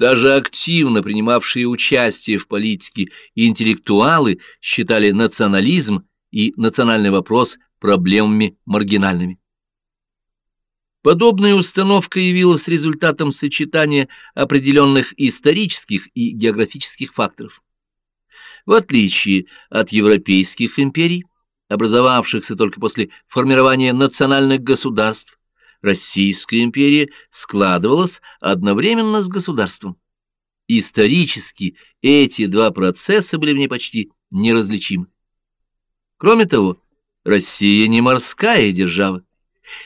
Даже активно принимавшие участие в политике интеллектуалы считали национализм и национальный вопрос проблемами маргинальными. Подобная установка явилась результатом сочетания определенных исторических и географических факторов. В отличие от европейских империй, образовавшихся только после формирования национальных государств, Российская империя складывалась одновременно с государством. Исторически эти два процесса были в ней почти неразличимы. Кроме того, Россия не морская держава.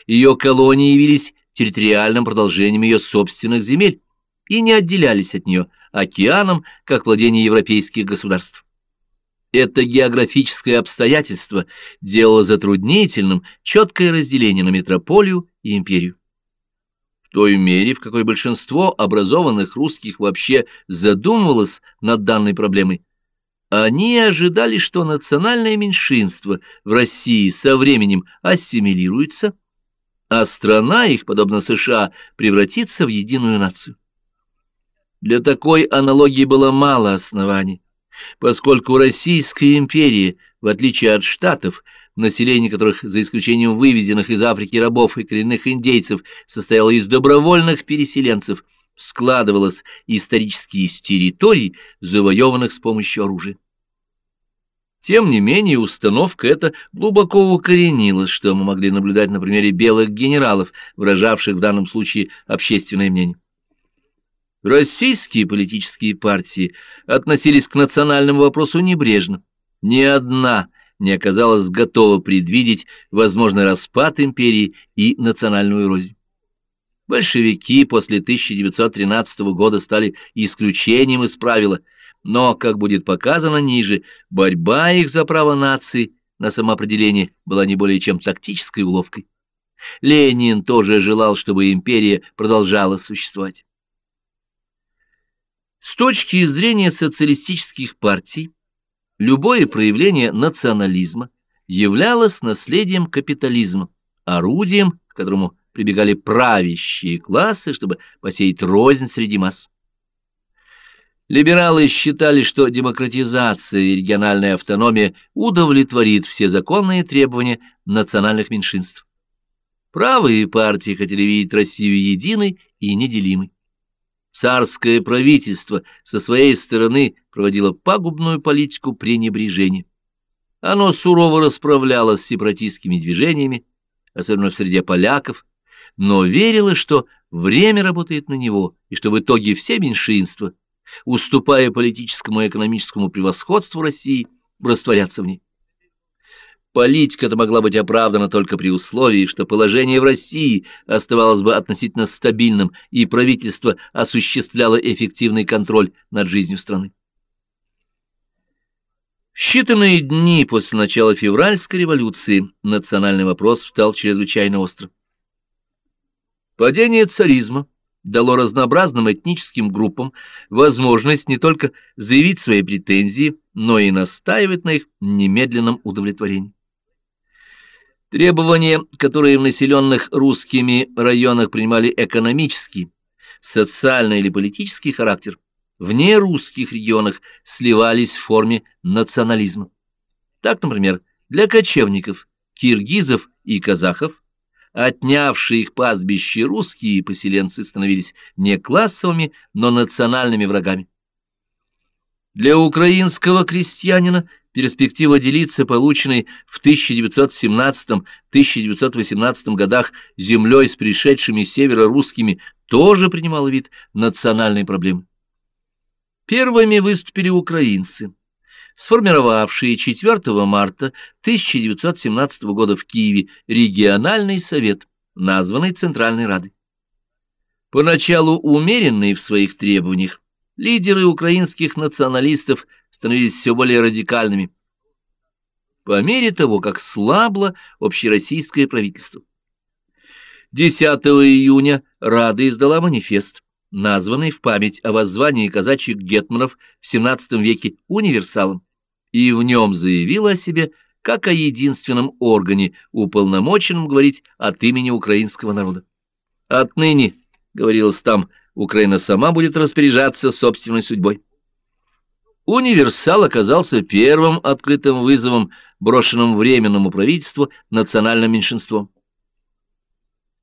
Ее колонии явились территориальным продолжением ее собственных земель и не отделялись от нее океаном, как владение европейских государств. Это географическое обстоятельство делало затруднительным четкое разделение на метрополию и империю. В той мере, в какой большинство образованных русских вообще задумывалось над данной проблемой, они ожидали, что национальное меньшинство в России со временем ассимилируется, а страна их, подобно США, превратится в единую нацию. Для такой аналогии было мало оснований, поскольку Российская империя, в отличие от Штатов, население которых, за исключением вывезенных из Африки рабов и коренных индейцев, состояло из добровольных переселенцев, складывалось исторически из территорий, завоеванных с помощью оружия. Тем не менее, установка эта глубоко укоренилась, что мы могли наблюдать на примере белых генералов, выражавших в данном случае общественное мнение. Российские политические партии относились к национальному вопросу небрежно. Ни одна не оказалась готова предвидеть возможный распад империи и национальную рознь. Большевики после 1913 года стали исключением из правила – но, как будет показано ниже, борьба их за право нации на самоопределение была не более чем тактической уловкой. Ленин тоже желал, чтобы империя продолжала существовать. С точки зрения социалистических партий, любое проявление национализма являлось наследием капитализма, орудием, к которому прибегали правящие классы, чтобы посеять рознь среди масс. Либералы считали, что демократизация и региональная автономия удовлетворит все законные требования национальных меньшинств. Правые партии хотели видеть Россию единой и неделимой. Царское правительство со своей стороны проводило пагубную политику пренебрежения. Оно сурово расправлялось с сепаратистскими движениями, особенно в среде поляков, но верило, что время работает на него, и что в итоге все меньшинства – уступая политическому и экономическому превосходству России, растворяться в ней. Политика эта могла быть оправдана только при условии, что положение в России оставалось бы относительно стабильным, и правительство осуществляло эффективный контроль над жизнью страны. В считанные дни после начала февральской революции национальный вопрос встал чрезвычайно остро. Падение царизма дало разнообразным этническим группам возможность не только заявить свои претензии, но и настаивать на их немедленном удовлетворении. Требования, которые в населенных русскими районах принимали экономический, социальный или политический характер, в нерусских регионах сливались в форме национализма. Так, например, для кочевников, киргизов и казахов отнявшие их пастбище русские поселенцы становились не классовыми, но национальными врагами. Для украинского крестьянина перспектива делиться полученной в 1917-1918 годах землей с пришедшими с севера русскими тоже принимала вид национальной проблемы. Первыми выступили украинцы сформировавшие 4 марта 1917 года в Киеве региональный совет, названный Центральной Радой. Поначалу умеренные в своих требованиях, лидеры украинских националистов становились все более радикальными, по мере того, как слабло общероссийское правительство. 10 июня Рада издала манифест, названный в память о воззвании казачьих гетманов в XVII веке универсалом, и в нем заявила о себе как о единственном органе, уполномоченном говорить от имени украинского народа. Отныне, говорилось там, Украина сама будет распоряжаться собственной судьбой. Универсал оказался первым открытым вызовом, брошенным Временному правительству национальным меньшинством.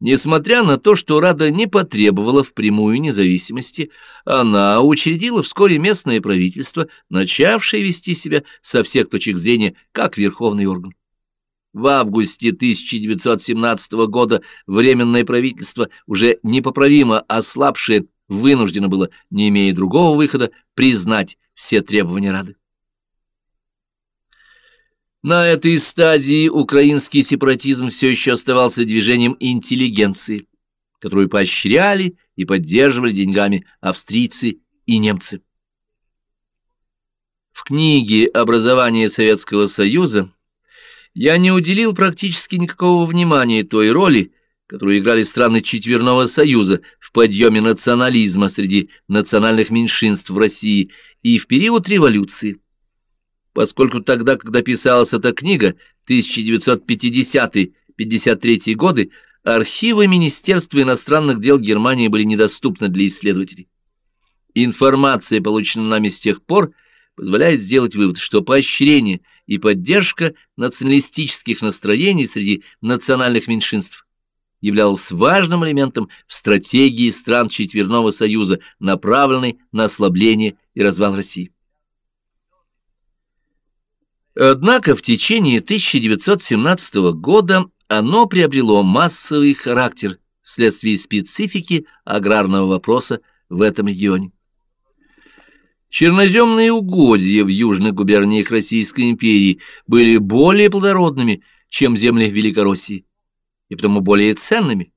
Несмотря на то, что Рада не потребовала впрямую независимости, она учредила вскоре местное правительство, начавшее вести себя со всех точек зрения как верховный орган. В августе 1917 года Временное правительство, уже непоправимо ослабшее, вынуждено было, не имея другого выхода, признать все требования Рады. На этой стадии украинский сепаратизм все еще оставался движением интеллигенции, которую поощряли и поддерживали деньгами австрийцы и немцы. В книге «Образование Советского Союза» я не уделил практически никакого внимания той роли, которую играли страны Четверного Союза в подъеме национализма среди национальных меньшинств в России и в период революции поскольку тогда, когда писалась эта книга, 1950-53 годы, архивы Министерства иностранных дел Германии были недоступны для исследователей. Информация, полученная нами с тех пор, позволяет сделать вывод, что поощрение и поддержка националистических настроений среди национальных меньшинств являлась важным элементом в стратегии стран Четверного Союза, направленной на ослабление и развал России. Однако в течение 1917 года оно приобрело массовый характер вследствие специфики аграрного вопроса в этом регионе. Черноземные угодья в южных губерниях Российской империи были более плодородными, чем земли Великороссии, и потому более ценными.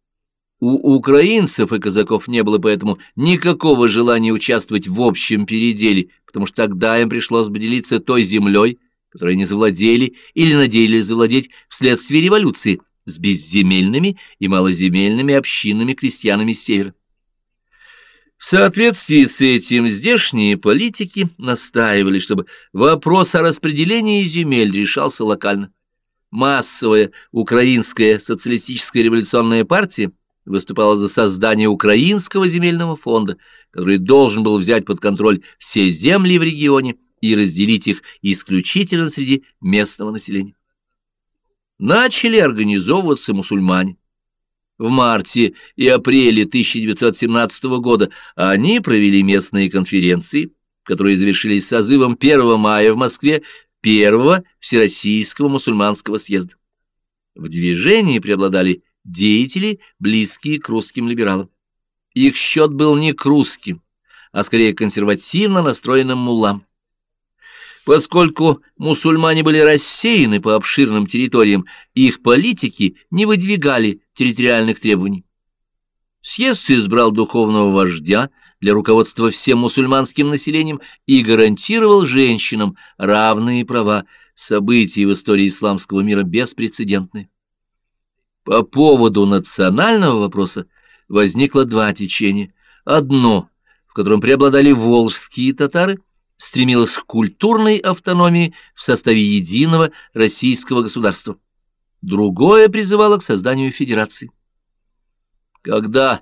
У украинцев и казаков не было поэтому никакого желания участвовать в общем переделе, потому что тогда им пришлось поделиться той землей, которые не завладели или надеялись завладеть вследствие революции с безземельными и малоземельными общинами крестьянами севера. В соответствии с этим здешние политики настаивали, чтобы вопрос о распределении земель решался локально. Массовая украинская социалистическая революционная партия выступала за создание Украинского земельного фонда, который должен был взять под контроль все земли в регионе и разделить их исключительно среди местного населения. Начали организовываться мусульмане. В марте и апреле 1917 года они провели местные конференции, которые завершились созывом 1 мая в Москве первого Всероссийского мусульманского съезда. В движении преобладали деятели, близкие к русским либералам. Их счет был не к русским, а скорее консервативно настроенным муллам. Поскольку мусульмане были рассеяны по обширным территориям, их политики не выдвигали территориальных требований. Съезд избрал духовного вождя для руководства всем мусульманским населением и гарантировал женщинам равные права, события в истории исламского мира беспрецедентные. По поводу национального вопроса возникло два течения. Одно, в котором преобладали волжские татары, стремилась к культурной автономии в составе единого российского государства. Другое призывало к созданию федерации. Когда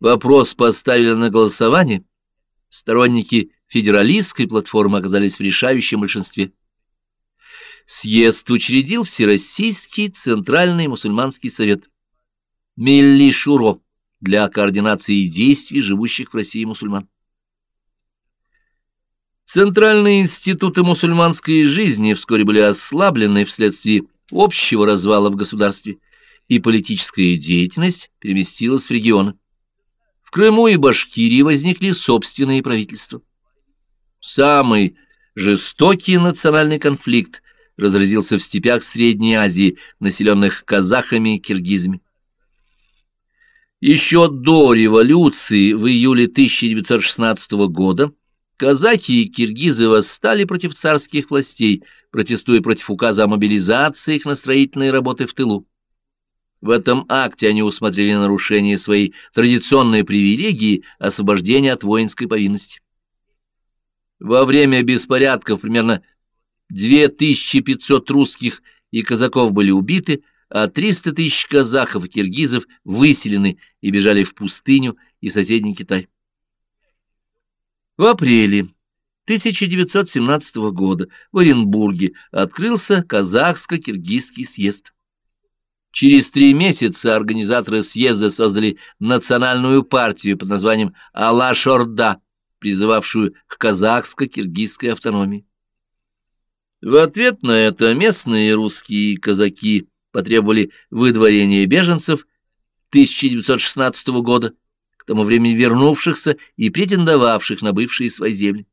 вопрос поставили на голосование, сторонники федералистской платформы оказались в решающем большинстве. Съезд учредил Всероссийский Центральный мусульманский совет Милли Шуро для координации действий живущих в России мусульман. Центральные институты мусульманской жизни вскоре были ослаблены вследствие общего развала в государстве, и политическая деятельность переместилась в регионы. Крыму и Башкирии возникли собственные правительства. Самый жестокий национальный конфликт разразился в степях Средней Азии, населенных казахами и киргизами. Еще до революции в июле 1916 года Казаки и киргизы восстали против царских властей, протестуя против указа о мобилизации их на строительные работы в тылу. В этом акте они усмотрели нарушение своей традиционной привилегии освобождения от воинской повинности. Во время беспорядков примерно 2500 русских и казаков были убиты, а 300 тысяч казахов и киргизов выселены и бежали в пустыню и соседний Китай. В апреле 1917 года в Оренбурге открылся казахско-киргизский съезд. Через три месяца организаторы съезда создали национальную партию под названием «Алаш-Орда», призывавшую к казахско-киргизской автономии. В ответ на это местные русские казаки потребовали выдворения беженцев 1916 года, к тому времени вернувшихся и претендовавших на бывшие свои земли.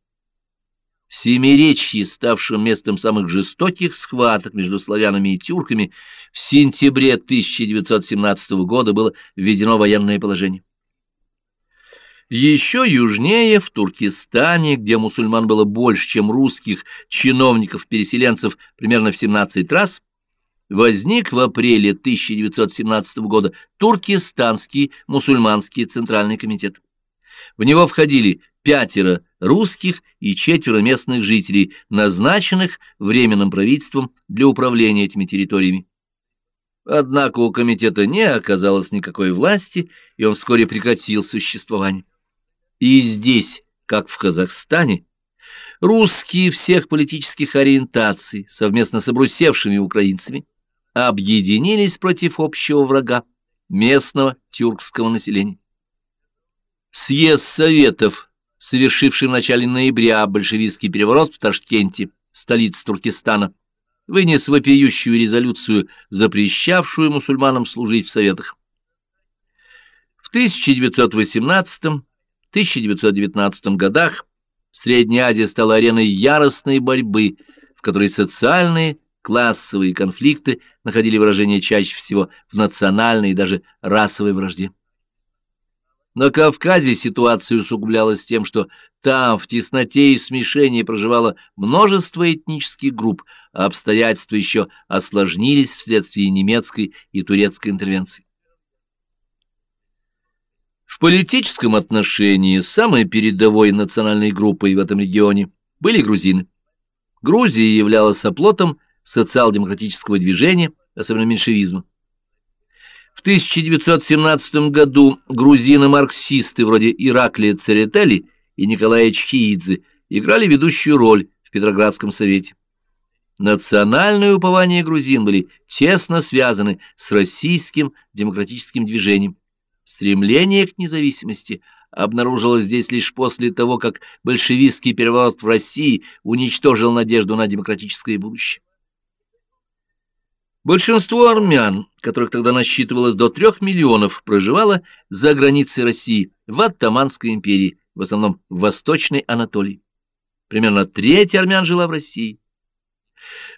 В Семиречье, ставшем местом самых жестоких схваток между славянами и тюрками, в сентябре 1917 года было введено военное положение. Еще южнее, в Туркестане, где мусульман было больше, чем русских чиновников-переселенцев примерно в 17 раз, возник в апреле 1917 года Туркестанский мусульманский центральный комитет. В него входили пятеро русских и четверо местных жителей, назначенных Временным правительством для управления этими территориями. Однако у комитета не оказалось никакой власти, и он вскоре прекратил существование. И здесь, как в Казахстане, русские всех политических ориентаций совместно с обрусевшими украинцами объединились против общего врага, местного тюркского населения. Съезд Советов совершивший в начале ноября большевистский переворот в Ташкенте, столице Туркестана, вынес вопиющую резолюцию, запрещавшую мусульманам служить в Советах. В 1918-1919 годах Средняя Азия стала ареной яростной борьбы, в которой социальные, классовые конфликты находили выражение чаще всего в национальной и даже расовой вражде. На Кавказе ситуация усугублялась тем, что там в тесноте и смешении проживало множество этнических групп, а обстоятельства еще осложнились вследствие немецкой и турецкой интервенции. В политическом отношении самой передовой национальной группой в этом регионе были грузины. Грузия являлась оплотом социал-демократического движения, особенно меньшевизма. В 1917 году грузины-марксисты вроде Ираклия Церетели и Николая Чхиидзе играли ведущую роль в Петроградском совете. Национальные упования грузин были тесно связаны с российским демократическим движением. Стремление к независимости обнаружилось здесь лишь после того, как большевистский переворот в России уничтожил надежду на демократическое будущее. Большинство армян, которых тогда насчитывалось до трех миллионов, проживало за границей России, в Оттоманской империи, в основном в Восточной Анатолии. Примерно треть армян жила в России.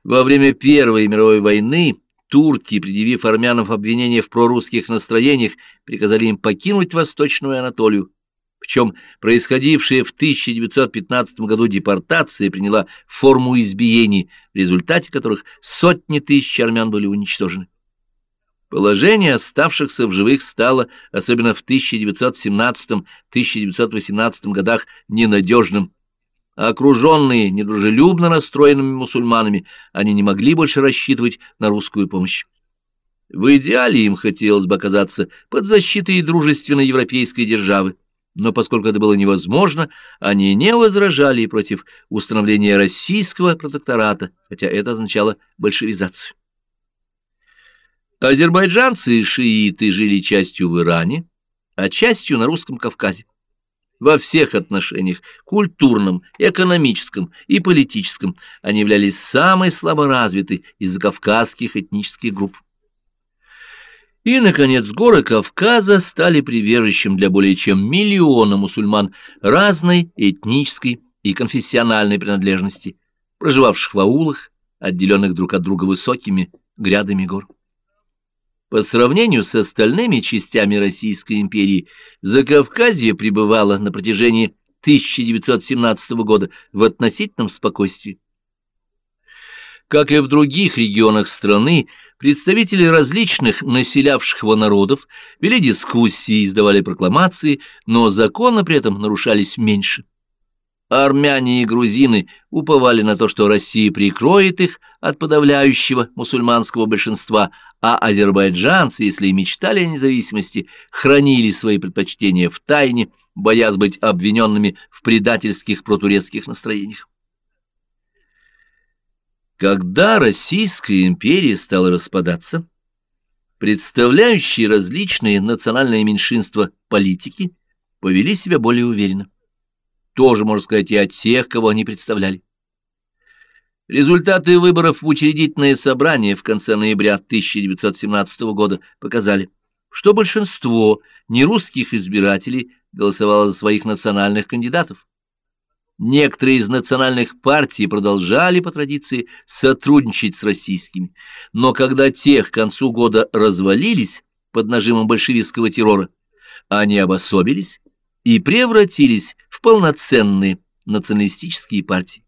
Во время Первой мировой войны турки, предъявив армянам обвинения в прорусских настроениях, приказали им покинуть Восточную Анатолию, причем происходившая в 1915 году депортация приняла форму избиений, в результате которых сотни тысяч армян были уничтожены. Положение оставшихся в живых стало, особенно в 1917-1918 годах, ненадежным. А окруженные недружелюбно настроенными мусульманами, они не могли больше рассчитывать на русскую помощь. В идеале им хотелось бы оказаться под защитой дружественной европейской державы но поскольку это было невозможно, они не возражали против установления российского протектората, хотя это означало большевизацию. Азербайджанцы и шииты жили частью в Иране, а частью на Русском Кавказе. Во всех отношениях, культурном, экономическом и политическом, они являлись самой слаборазвитой из кавказских этнических групп. И, наконец, горы Кавказа стали прибежищем для более чем миллиона мусульман разной этнической и конфессиональной принадлежности, проживавших в аулах, отделенных друг от друга высокими грядами гор. По сравнению с остальными частями Российской империи, Закавказье пребывало на протяжении 1917 года в относительном спокойствии. Как и в других регионах страны, представители различных населявших его народов вели дискуссии, издавали прокламации, но законы при этом нарушались меньше. Армяне и грузины уповали на то, что Россия прикроет их от подавляющего мусульманского большинства, а азербайджанцы, если и мечтали о независимости, хранили свои предпочтения в тайне боясь быть обвиненными в предательских протурецких настроениях. Когда Российская империя стала распадаться, представляющие различные национальные меньшинства политики повели себя более уверенно. Тоже, можно сказать, и от тех, кого они представляли. Результаты выборов в учредительное собрание в конце ноября 1917 года показали, что большинство нерусских избирателей голосовало за своих национальных кандидатов. Некоторые из национальных партий продолжали по традиции сотрудничать с российскими, но когда те к концу года развалились под нажимом большевистского террора, они обособились и превратились в полноценные националистические партии.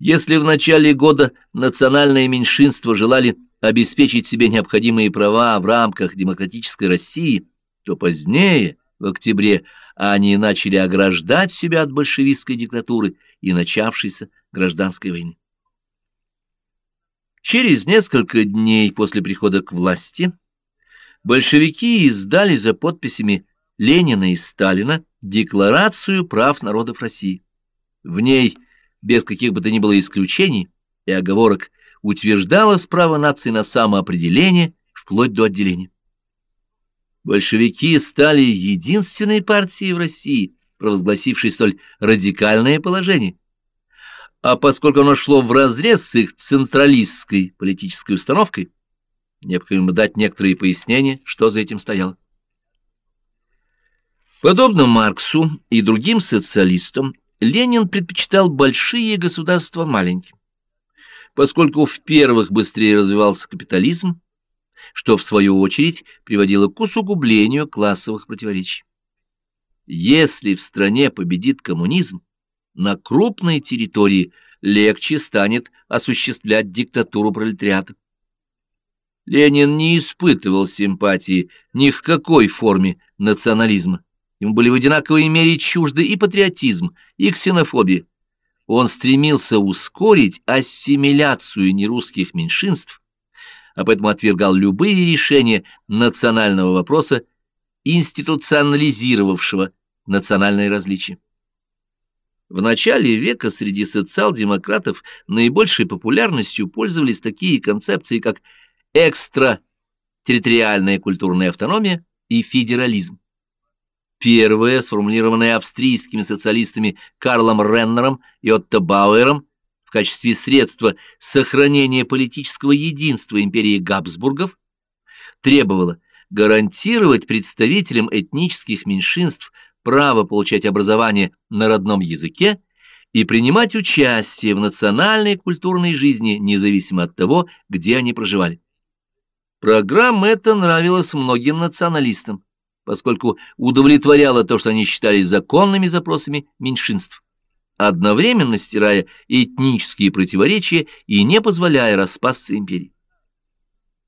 Если в начале года национальные меньшинства желали обеспечить себе необходимые права в рамках демократической России, то позднее, в октябре, они начали ограждать себя от большевистской диктатуры и начавшейся гражданской войны. Через несколько дней после прихода к власти большевики издали за подписями Ленина и Сталина Декларацию прав народов России. В ней, без каких бы то ни было исключений и оговорок, утверждалось право нации на самоопределение вплоть до отделения. Большевики стали единственной партией в России, провозгласившей столь радикальное положение. А поскольку оно шло вразрез с их централистской политической установкой, необходимо дать некоторые пояснения, что за этим стояло. Подобно Марксу и другим социалистам, Ленин предпочитал большие государства маленьким. Поскольку в первых быстрее развивался капитализм, что, в свою очередь, приводило к усугублению классовых противоречий. Если в стране победит коммунизм, на крупной территории легче станет осуществлять диктатуру пролетариата. Ленин не испытывал симпатии ни к какой форме национализма. Ему были в одинаковой мере чужды и патриотизм, и ксенофобия. Он стремился ускорить ассимиляцию нерусских меньшинств а поэтому отвергал любые решения национального вопроса, институционализировавшего национальные различия. В начале века среди социал-демократов наибольшей популярностью пользовались такие концепции, как экстратерриториальная культурная автономия и федерализм. Первая, сформулированная австрийскими социалистами Карлом Реннером и Отто Бауэром, качестве средства сохранения политического единства империи Габсбургов, требовала гарантировать представителям этнических меньшинств право получать образование на родном языке и принимать участие в национальной культурной жизни, независимо от того, где они проживали. Программа эта нравилась многим националистам, поскольку удовлетворяла то, что они считали законными запросами меньшинств одновременно стирая этнические противоречия и не позволяя распасться империи.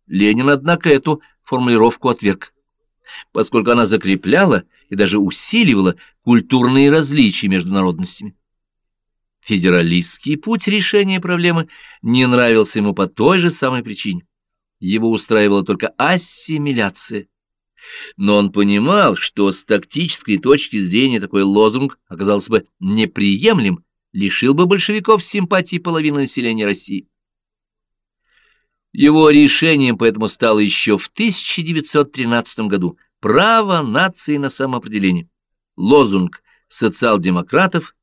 Ленин, однако, эту формулировку отверг, поскольку она закрепляла и даже усиливала культурные различия между народностями. Федералистский путь решения проблемы не нравился ему по той же самой причине. Его устраивала только ассимиляция но он понимал, что с тактической точки зрения такой лозунг оказался бы неприемлем, лишил бы большевиков симпатии половины населения России. Его решением поэтому стало еще в 1913 году право нации на самоопределение. Лозунг социал-демократов,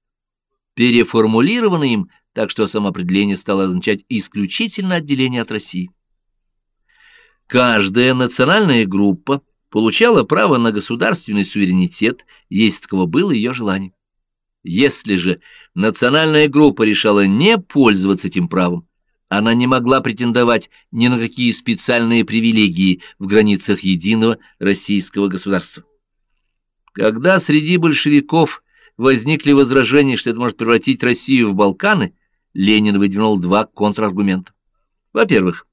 переформулированный им так, что самоопределение стало означать исключительно отделение от России. Каждая национальная группа получала право на государственный суверенитет, если таково было ее желание. Если же национальная группа решала не пользоваться этим правом, она не могла претендовать ни на какие специальные привилегии в границах единого российского государства. Когда среди большевиков возникли возражения, что это может превратить Россию в Балканы, Ленин выдвинул два контраргумента. Во-первых,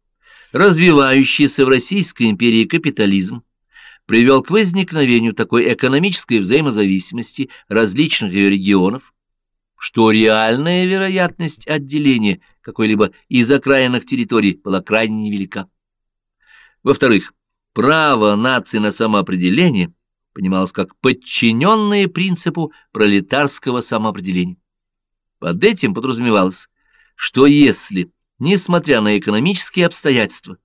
развивающийся в Российской империи капитализм привел к возникновению такой экономической взаимозависимости различных ее регионов, что реальная вероятность отделения какой-либо из окраинных территорий была крайне невелика. Во-вторых, право нации на самоопределение понималось как подчиненное принципу пролетарского самоопределения. Под этим подразумевалось, что если, несмотря на экономические обстоятельства,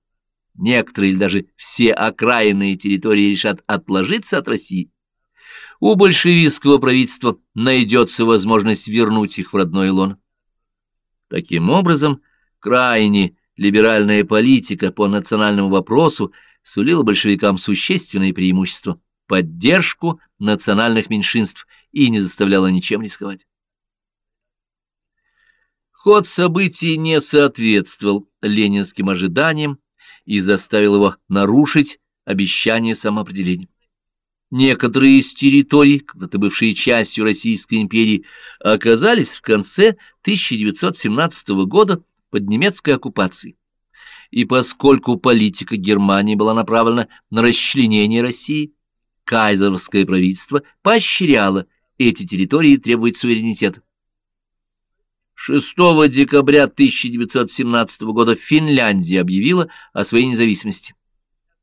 некоторые или даже все окраинные территории решат отложиться от России, у большевистского правительства найдется возможность вернуть их в родной лон. Таким образом, крайне либеральная политика по национальному вопросу сулила большевикам существенные преимущества, поддержку национальных меньшинств и не заставляла ничем рисковать. Ход событий не соответствовал ленинским ожиданиям и заставил его нарушить обещание самоопределения. Некоторые из территорий, когда-то бывшие частью Российской империи, оказались в конце 1917 года под немецкой оккупацией. И поскольку политика Германии была направлена на расчленение России, кайзеровское правительство поощряло эти территории требовать суверенитета. 6 декабря 1917 года Финляндия объявила о своей независимости.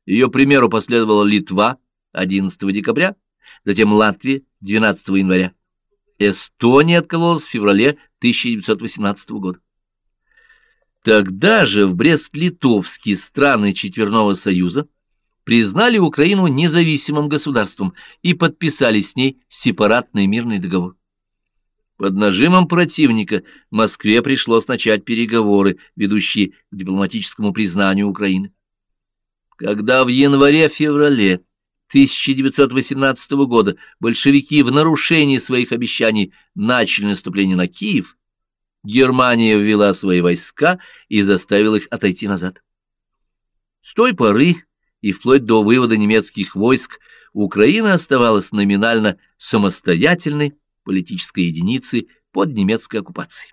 Ее примеру последовала Литва, 11 декабря, затем Латвия 12 января. Эстония откололась в феврале 1918 года. Тогда же в Брест-Литовске страны Четверного Союза признали Украину независимым государством и подписали с ней сепаратный мирный договор. Под нажимом противника Москве пришлось начать переговоры, ведущие к дипломатическому признанию Украины. Когда в январе-феврале 1918 года большевики в нарушении своих обещаний начали наступление на Киев, Германия ввела свои войска и заставила их отойти назад. С той поры и вплоть до вывода немецких войск Украина оставалась номинально самостоятельной политической единицей под немецкой оккупацией.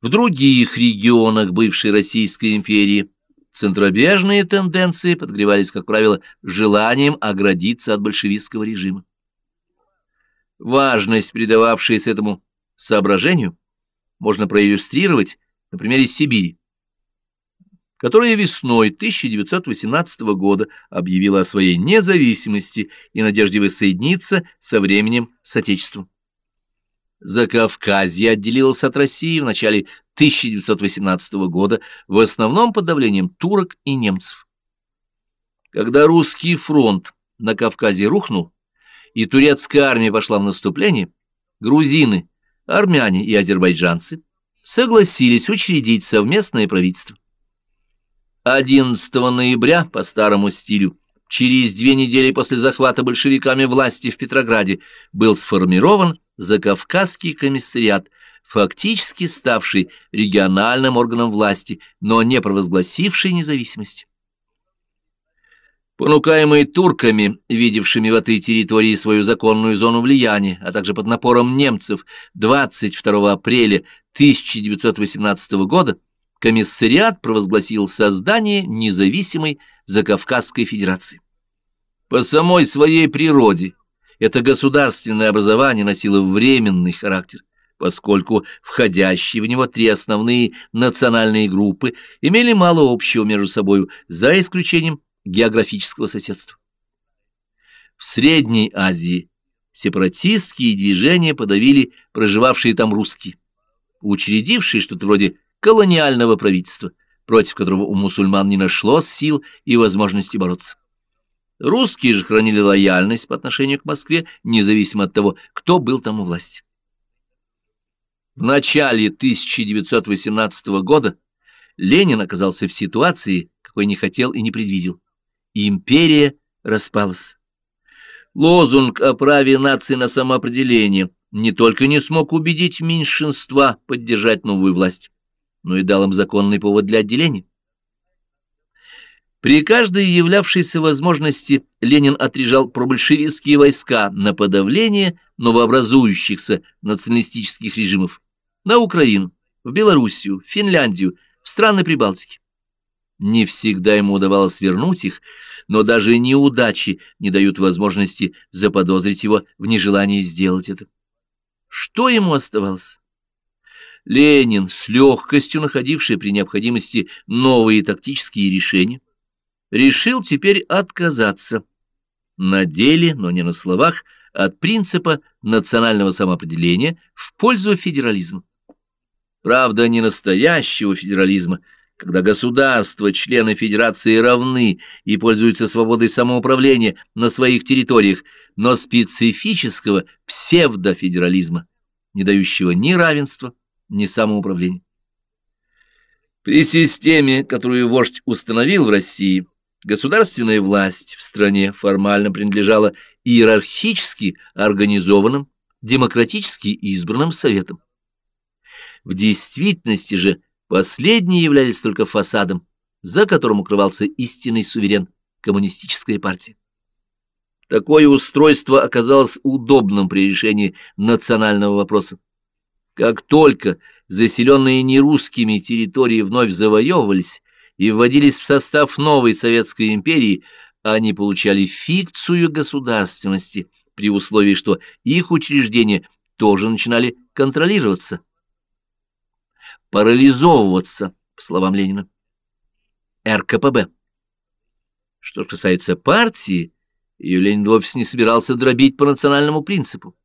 В других регионах бывшей Российской империи Центробежные тенденции подгревались, как правило, желанием оградиться от большевистского режима. Важность, придававшаяся этому соображению, можно проиллюстрировать на примере Сибири, которая весной 1918 года объявила о своей независимости и надежде воссоединиться со временем с Отечеством. Закавказье отделилось от России в начале 1918 года в основном под давлением турок и немцев. Когда русский фронт на Кавказе рухнул, и турецкая армия пошла в наступление, грузины, армяне и азербайджанцы согласились учредить совместное правительство. 11 ноября по старому стилю, через две недели после захвата большевиками власти в Петрограде, был сформирован Закавказский комиссариат – фактически ставший региональным органом власти, но не провозгласивший независимость. Понукаемые турками, видевшими в этой территории свою законную зону влияния, а также под напором немцев 22 апреля 1918 года, комиссариат провозгласил создание независимой Закавказской Федерации. По самой своей природе это государственное образование носило временный характер – поскольку входящие в него три основные национальные группы имели мало общего между собой, за исключением географического соседства. В Средней Азии сепаратистские движения подавили проживавшие там русские, учредившие что-то вроде колониального правительства, против которого у мусульман не нашлось сил и возможности бороться. Русские же хранили лояльность по отношению к Москве, независимо от того, кто был там у власти. В начале 1918 года Ленин оказался в ситуации, какой не хотел и не предвидел. Империя распалась. Лозунг о праве нации на самоопределение не только не смог убедить меньшинства поддержать новую власть, но и дал им законный повод для отделения. При каждой являвшейся возможности Ленин отрежал пробольшевистские войска на подавление новообразующихся националистических режимов на Украину, в Белоруссию, в Финляндию, в страны Прибалтики. Не всегда ему удавалось вернуть их, но даже неудачи не дают возможности заподозрить его в нежелании сделать это. Что ему оставалось? Ленин, с легкостью находивший при необходимости новые тактические решения, решил теперь отказаться на деле, но не на словах, от принципа национального самоопределения в пользу федерализма. Правда, не настоящего федерализма, когда государства, члены федерации равны и пользуются свободой самоуправления на своих территориях, но специфического псевдофедерализма, не дающего ни равенства, ни самоуправления. При системе, которую вождь установил в России, государственная власть в стране формально принадлежала иерархически организованным, демократически избранным советам. В действительности же последние являлись только фасадом, за которым укрывался истинный суверен – коммунистическая партия. Такое устройство оказалось удобным при решении национального вопроса. Как только заселенные нерусскими территории вновь завоевывались и вводились в состав новой Советской империи, они получали фикцию государственности при условии, что их учреждения тоже начинали контролироваться парализовываться, по словам Ленина. РКПБ. Что касается партии, ее Ленин вовсе не собирался дробить по национальному принципу.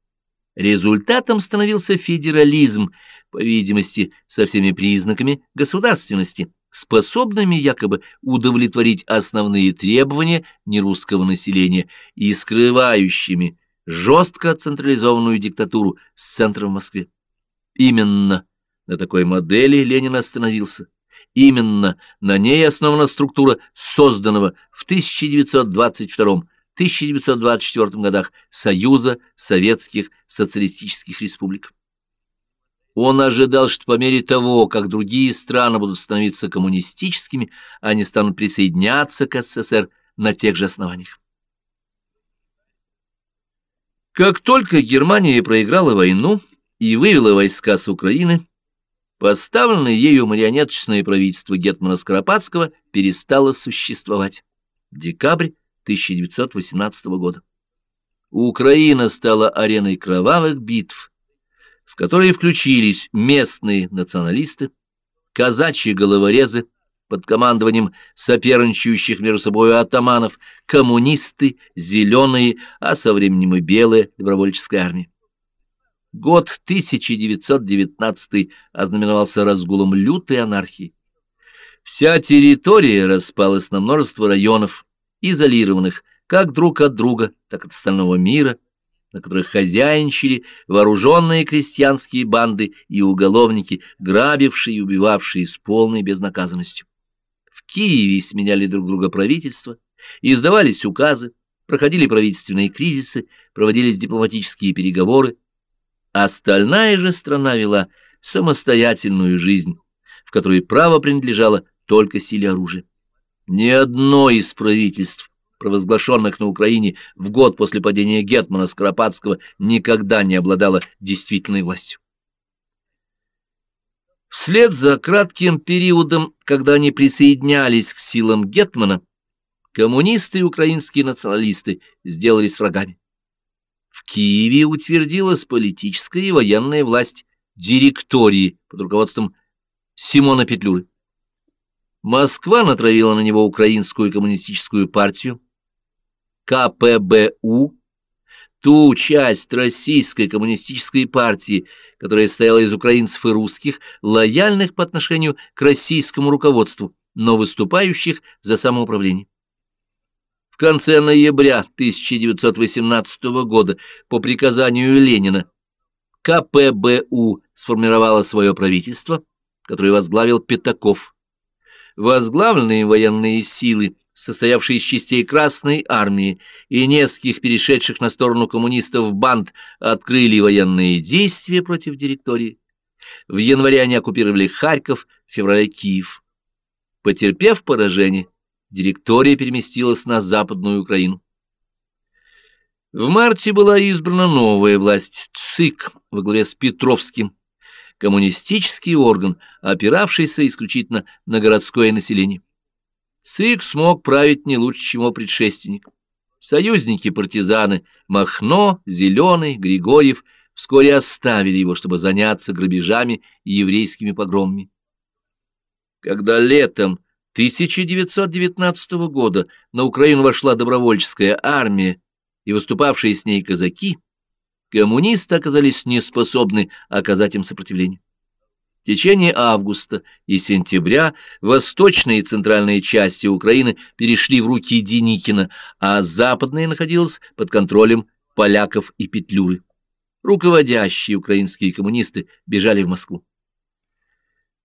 Результатом становился федерализм, по видимости, со всеми признаками государственности, способными якобы удовлетворить основные требования нерусского населения и скрывающими жестко централизованную диктатуру с центром в Москве. Именно на такой модели Ленин остановился. Именно на ней основана структура созданного в 1922-1924 годах Союза Советских Социалистических Республик. Он ожидал, что по мере того, как другие страны будут становиться коммунистическими, они станут присоединяться к СССР на тех же основаниях. Как только Германия проиграла войну и вывела войска с Украины, Поставленное ею марионеточное правительство Гетмана Скоропадского перестало существовать. Декабрь 1918 года. Украина стала ареной кровавых битв, в которые включились местные националисты, казачьи головорезы под командованием соперничающих между собой атаманов, коммунисты, зеленые, а со временем и белая добровольческая армия. Год 1919 ознаменовался разгулом лютой анархии. Вся территория распалась на множество районов, изолированных как друг от друга, так и от остального мира, на которых хозяинчили вооруженные крестьянские банды и уголовники, грабившие и убивавшие с полной безнаказанностью. В Киеве сменяли друг друга правительства, издавались указы, проходили правительственные кризисы, проводились дипломатические переговоры, Остальная же страна вела самостоятельную жизнь, в которой право принадлежало только силе оружия. Ни одно из правительств, провозглашенных на Украине в год после падения Гетмана Скоропадского, никогда не обладало действительной властью. Вслед за кратким периодом, когда они присоединялись к силам Гетмана, коммунисты и украинские националисты сделались врагами. В Киеве утвердилась политическая и военная власть директории под руководством Симона Петлюры. Москва натравила на него украинскую коммунистическую партию, КПБУ, ту часть российской коммунистической партии, которая состояла из украинцев и русских, лояльных по отношению к российскому руководству, но выступающих за самоуправление конце ноября 1918 года по приказанию Ленина КПБУ сформировало свое правительство, которое возглавил Пятаков. Возглавленные военные силы, состоявшие из частей Красной армии и нескольких перешедших на сторону коммунистов банд, открыли военные действия против директории. В январе они оккупировали Харьков, в феврале Киев. Потерпев поражение, директория переместилась на Западную Украину. В марте была избрана новая власть, ЦИК, во главе с Петровским, коммунистический орган, опиравшийся исключительно на городское население. ЦИК смог править не лучше, чем его предшественник. Союзники-партизаны Махно, Зеленый, Григорьев вскоре оставили его, чтобы заняться грабежами и еврейскими погромами. Когда летом 1919 года на Украину вошла добровольческая армия, и выступавшие с ней казаки, коммунисты оказались неспособны оказать им сопротивление. В течение августа и сентября восточные и центральные части Украины перешли в руки Деникина, а западная находилась под контролем поляков и Петлюры. Руководящие украинские коммунисты бежали в Москву.